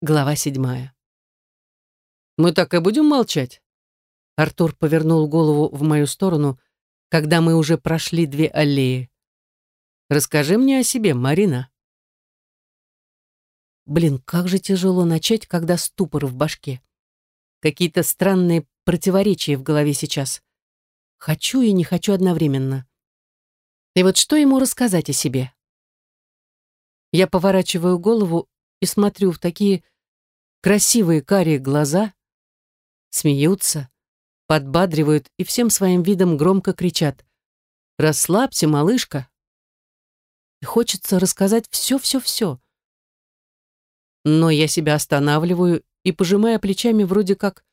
Глава седьмая. «Мы так и будем молчать?» Артур повернул голову в мою сторону, когда мы уже прошли две аллеи. «Расскажи мне о себе, Марина». Блин, как же тяжело начать, когда ступор в башке. Какие-то странные противоречия в голове сейчас. Хочу и не хочу одновременно. И вот что ему рассказать о себе? Я поворачиваю голову и смотрю в такие красивые карие глаза, смеются, подбадривают и всем своим видом громко кричат «Расслабься, малышка!» И хочется рассказать все-все-все. Но я себя останавливаю и, пожимая плечами, вроде как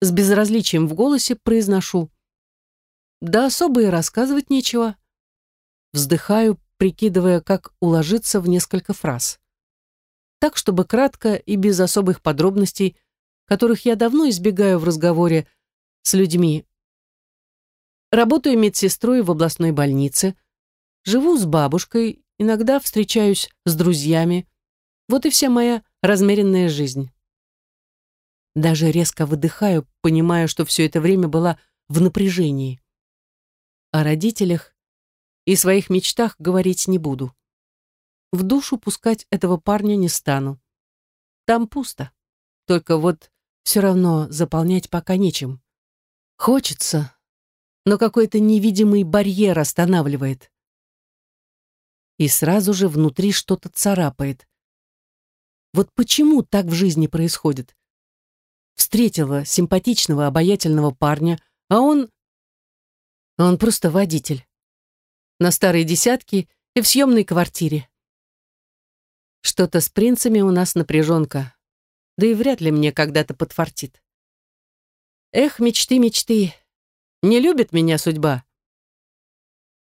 с безразличием в голосе произношу «Да особо и рассказывать нечего». Вздыхаю, прикидывая, как уложиться в несколько фраз. Так, чтобы кратко и без особых подробностей, которых я давно избегаю в разговоре с людьми. Работаю медсестрой в областной больнице, живу с бабушкой, иногда встречаюсь с друзьями. Вот и вся моя размеренная жизнь. Даже резко выдыхаю, понимая, что все это время была в напряжении. О родителях и своих мечтах говорить не буду. В душу пускать этого парня не стану. Там пусто. Только вот все равно заполнять пока нечем. Хочется, но какой-то невидимый барьер останавливает. И сразу же внутри что-то царапает. Вот почему так в жизни происходит? Встретила симпатичного, обаятельного парня, а он... Он просто водитель на старой десятке и в съемной квартире. Что-то с принцами у нас напряженка, да и вряд ли мне когда-то подфартит. Эх, мечты, мечты, не любит меня судьба.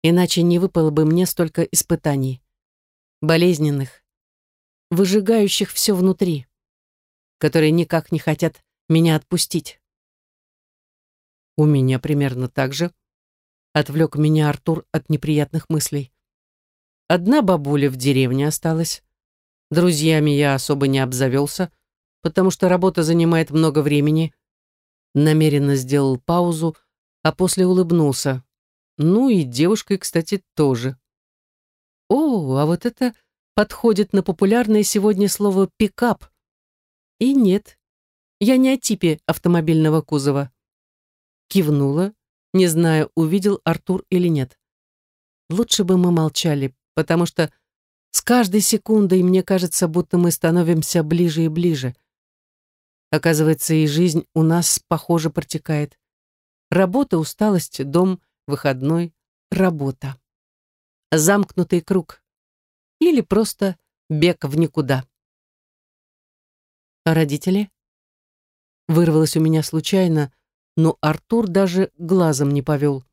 Иначе не выпало бы мне столько испытаний, болезненных, выжигающих все внутри, которые никак не хотят меня отпустить. У меня примерно так же. Отвлек меня Артур от неприятных мыслей. Одна бабуля в деревне осталась. Друзьями я особо не обзавелся, потому что работа занимает много времени. Намеренно сделал паузу, а после улыбнулся. Ну и девушкой, кстати, тоже. О, а вот это подходит на популярное сегодня слово «пикап». И нет, я не о типе автомобильного кузова. Кивнула не зная, увидел Артур или нет. Лучше бы мы молчали, потому что с каждой секундой мне кажется, будто мы становимся ближе и ближе. Оказывается, и жизнь у нас, похоже, протекает. Работа, усталость, дом, выходной, работа. Замкнутый круг. Или просто бег в никуда. А родители? Вырвалось у меня случайно, но Артур даже глазом не повел.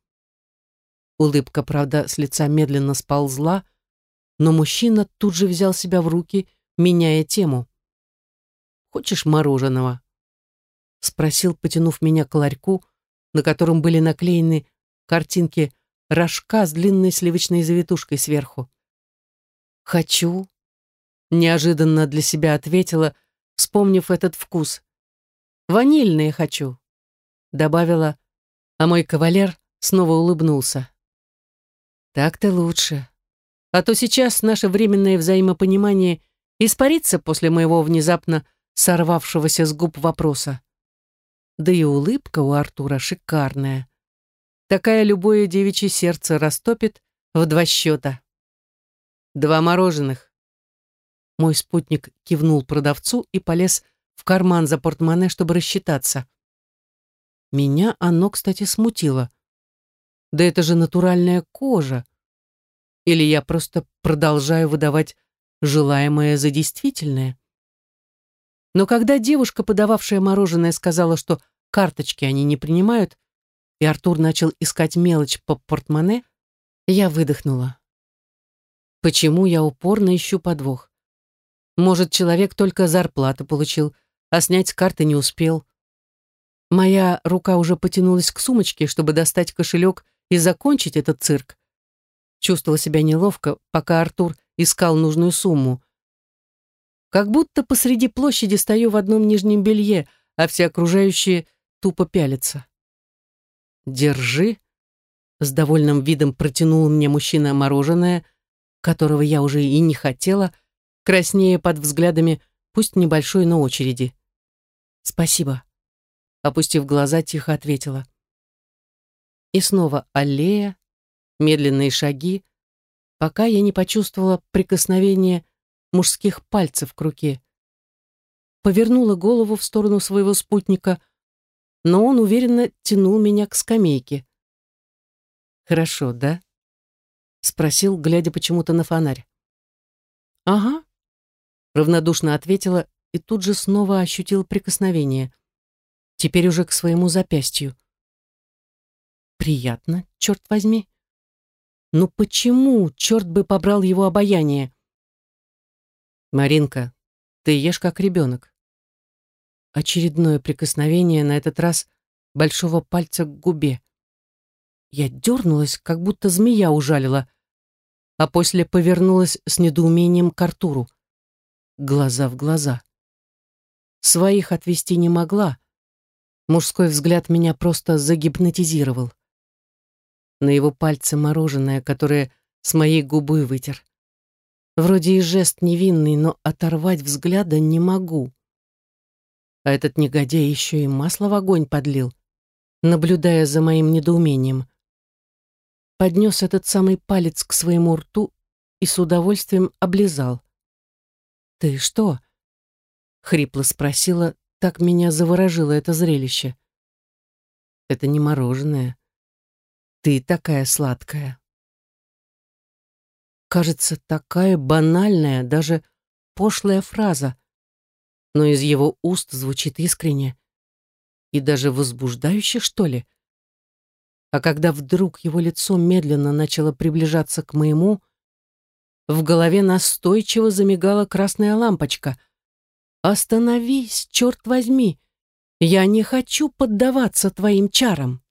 Улыбка, правда, с лица медленно сползла, но мужчина тут же взял себя в руки, меняя тему. «Хочешь мороженого?» Спросил, потянув меня к ларьку, на котором были наклеены картинки рожка с длинной сливочной завитушкой сверху. «Хочу», — неожиданно для себя ответила, вспомнив этот вкус. «Ванильные хочу» добавила, а мой кавалер снова улыбнулся. Так-то лучше. А то сейчас наше временное взаимопонимание испарится после моего внезапно сорвавшегося с губ вопроса. Да и улыбка у Артура шикарная. Такая любое девичье сердце растопит в два счета. Два мороженых. Мой спутник кивнул продавцу и полез в карман за портмоне, чтобы рассчитаться. Меня оно, кстати, смутило. Да это же натуральная кожа. Или я просто продолжаю выдавать желаемое за действительное? Но когда девушка, подававшая мороженое, сказала, что карточки они не принимают, и Артур начал искать мелочь по портмоне, я выдохнула. Почему я упорно ищу подвох? Может, человек только зарплату получил, а снять с карты не успел. Моя рука уже потянулась к сумочке, чтобы достать кошелек и закончить этот цирк. Чувствовала себя неловко, пока Артур искал нужную сумму. Как будто посреди площади стою в одном нижнем белье, а все окружающие тупо пялятся. «Держи», — с довольным видом протянул мне мужчина мороженое, которого я уже и не хотела, краснея под взглядами, пусть небольшой, но очереди. «Спасибо», — опустив глаза, тихо ответила. И снова аллея, медленные шаги, пока я не почувствовала прикосновение мужских пальцев к руке. Повернула голову в сторону своего спутника, но он уверенно тянул меня к скамейке. «Хорошо, да?» — спросил, глядя почему-то на фонарь. «Ага», — равнодушно ответила и тут же снова ощутил прикосновение. Теперь уже к своему запястью. «Приятно, черт возьми». Ну почему, черт бы побрал его обаяние? Маринка, ты ешь как ребенок. Очередное прикосновение, на этот раз большого пальца к губе. Я дернулась, как будто змея ужалила, а после повернулась с недоумением к Артуру. Глаза в глаза. Своих отвести не могла. Мужской взгляд меня просто загипнотизировал на его пальце мороженое, которое с моей губы вытер. Вроде и жест невинный, но оторвать взгляда не могу. А этот негодяй еще и масло в огонь подлил, наблюдая за моим недоумением. Поднес этот самый палец к своему рту и с удовольствием облизал. «Ты что?» — хрипло спросила, так меня заворожило это зрелище. «Это не мороженое», ты такая сладкая. Кажется, такая банальная, даже пошлая фраза, но из его уст звучит искренне и даже возбуждающе, что ли. А когда вдруг его лицо медленно начало приближаться к моему, в голове настойчиво замигала красная лампочка. «Остановись, черт возьми! Я не хочу поддаваться твоим чарам!»